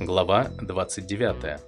Глава 29.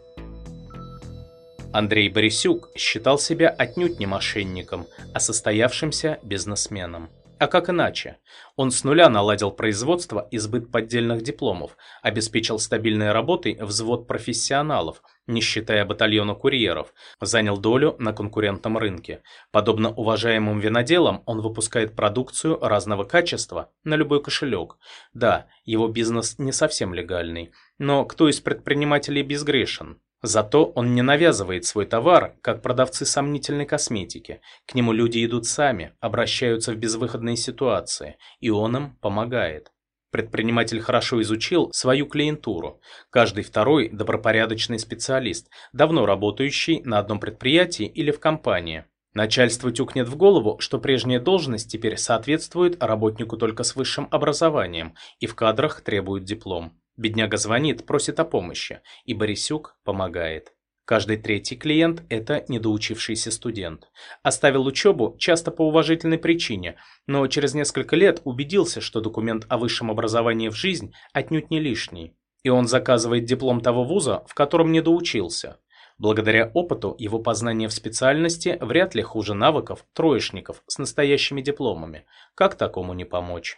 Андрей Борисюк считал себя отнюдь не мошенником, а состоявшимся бизнесменом. А как иначе? Он с нуля наладил производство и сбыт поддельных дипломов, обеспечил стабильной работой взвод профессионалов, не считая батальона курьеров, занял долю на конкурентном рынке. Подобно уважаемым виноделам, он выпускает продукцию разного качества на любой кошелек. Да, его бизнес не совсем легальный, но кто из предпринимателей безгрешен? Зато он не навязывает свой товар, как продавцы сомнительной косметики. К нему люди идут сами, обращаются в безвыходные ситуации, и он им помогает. Предприниматель хорошо изучил свою клиентуру. Каждый второй – добропорядочный специалист, давно работающий на одном предприятии или в компании. Начальство тюкнет в голову, что прежняя должность теперь соответствует работнику только с высшим образованием и в кадрах требует диплом. Бедняга звонит, просит о помощи, и Борисюк помогает. Каждый третий клиент – это недоучившийся студент. Оставил учебу часто по уважительной причине, но через несколько лет убедился, что документ о высшем образовании в жизнь отнюдь не лишний. И он заказывает диплом того вуза, в котором не доучился. Благодаря опыту его познания в специальности вряд ли хуже навыков троечников с настоящими дипломами. Как такому не помочь?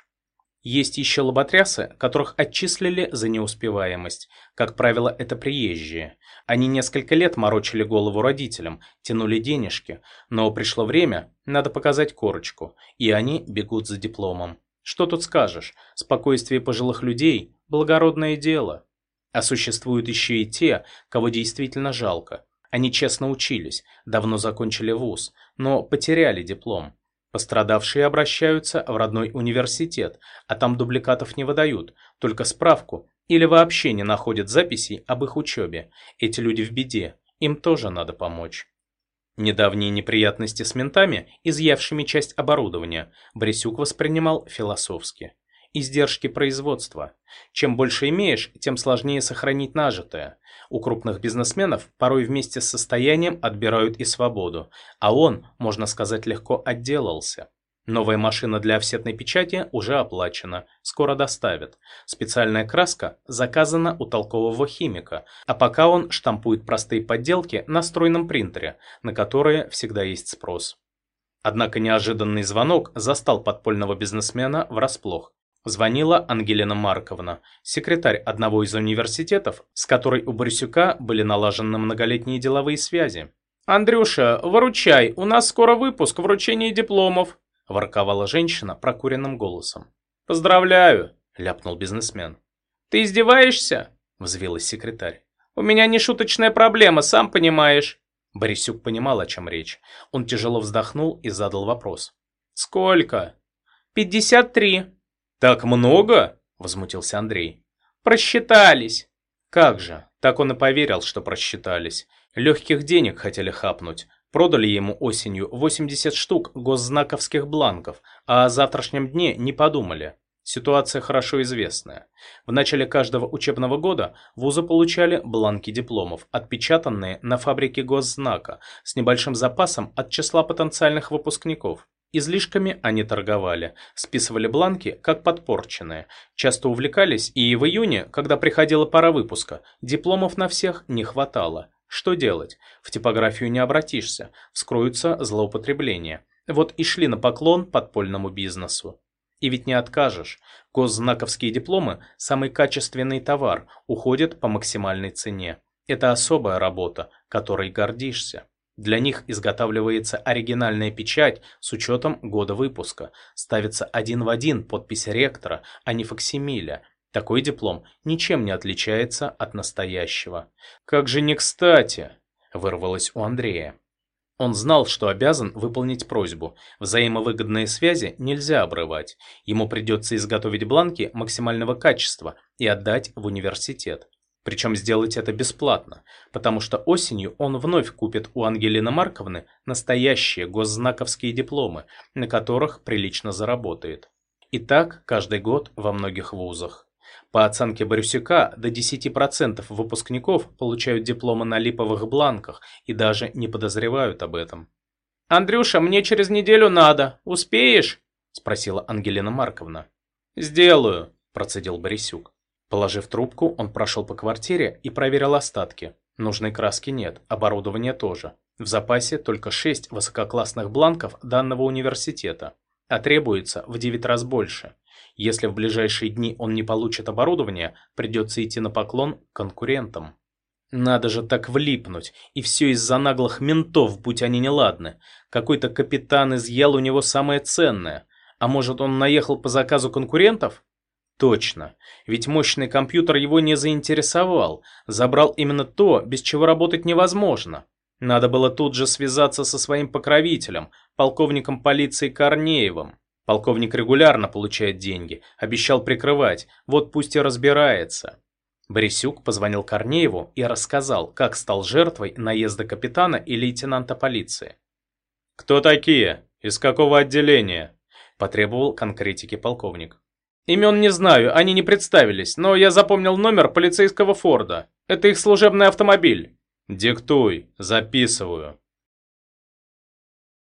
Есть еще лоботрясы, которых отчислили за неуспеваемость. Как правило, это приезжие. Они несколько лет морочили голову родителям, тянули денежки, но пришло время, надо показать корочку, и они бегут за дипломом. Что тут скажешь? Спокойствие пожилых людей – благородное дело. А существуют еще и те, кого действительно жалко. Они честно учились, давно закончили вуз, но потеряли диплом. Пострадавшие обращаются в родной университет, а там дубликатов не выдают, только справку, или вообще не находят записей об их учебе. Эти люди в беде, им тоже надо помочь. Недавние неприятности с ментами, изъявшими часть оборудования, Бресюк воспринимал философски. Издержки производства. Чем больше имеешь, тем сложнее сохранить нажитое. У крупных бизнесменов порой вместе с состоянием отбирают и свободу, а он, можно сказать, легко отделался. Новая машина для офсетной печати уже оплачена, скоро доставят. Специальная краска заказана у толкового химика, а пока он штампует простые подделки на стройном принтере, на которые всегда есть спрос. Однако неожиданный звонок застал подпольного бизнесмена врасплох. Звонила Ангелина Марковна, секретарь одного из университетов, с которой у Борисюка были налажены многолетние деловые связи. «Андрюша, выручай, у нас скоро выпуск, вручение дипломов», – ворковала женщина прокуренным голосом. «Поздравляю», – ляпнул бизнесмен. «Ты издеваешься?» – взвилась секретарь. «У меня не шуточная проблема, сам понимаешь». Борисюк понимал, о чем речь. Он тяжело вздохнул и задал вопрос. «Сколько?» «Пятьдесят три», «Так много?» – возмутился Андрей. «Просчитались!» Как же, так он и поверил, что просчитались. Легких денег хотели хапнуть. Продали ему осенью 80 штук госзнаковских бланков, а о завтрашнем дне не подумали. Ситуация хорошо известная. В начале каждого учебного года вузы получали бланки дипломов, отпечатанные на фабрике госзнака, с небольшим запасом от числа потенциальных выпускников. Излишками они торговали, списывали бланки как подпорченные, часто увлекались, и в июне, когда приходила пора выпуска, дипломов на всех не хватало. Что делать? В типографию не обратишься, вскроются злоупотребления. Вот и шли на поклон подпольному бизнесу. И ведь не откажешь. Госзнаковские дипломы – самый качественный товар, уходят по максимальной цене. Это особая работа, которой гордишься. Для них изготавливается оригинальная печать с учетом года выпуска. Ставится один в один подпись ректора, а не факсимиля. Такой диплом ничем не отличается от настоящего. «Как же не кстати!» – вырвалось у Андрея. Он знал, что обязан выполнить просьбу. Взаимовыгодные связи нельзя обрывать. Ему придется изготовить бланки максимального качества и отдать в университет. Причем сделать это бесплатно, потому что осенью он вновь купит у Ангелины Марковны настоящие госзнаковские дипломы, на которых прилично заработает. И так каждый год во многих вузах. По оценке Борисюка, до 10% выпускников получают дипломы на липовых бланках и даже не подозревают об этом. «Андрюша, мне через неделю надо. Успеешь?» – спросила Ангелина Марковна. «Сделаю», – процедил Борисюк. Положив трубку, он прошел по квартире и проверил остатки. Нужной краски нет, оборудования тоже. В запасе только 6 высококлассных бланков данного университета, а требуется в 9 раз больше. Если в ближайшие дни он не получит оборудование, придется идти на поклон конкурентам. Надо же так влипнуть, и все из-за наглых ментов, будь они неладны. Какой-то капитан изъял у него самое ценное. А может он наехал по заказу конкурентов? Точно, ведь мощный компьютер его не заинтересовал, забрал именно то, без чего работать невозможно. Надо было тут же связаться со своим покровителем, полковником полиции Корнеевым. Полковник регулярно получает деньги, обещал прикрывать, вот пусть и разбирается. Борисюк позвонил Корнееву и рассказал, как стал жертвой наезда капитана и лейтенанта полиции. «Кто такие? Из какого отделения?» – потребовал конкретики полковник. «Имен не знаю, они не представились, но я запомнил номер полицейского Форда. Это их служебный автомобиль». «Диктуй, записываю».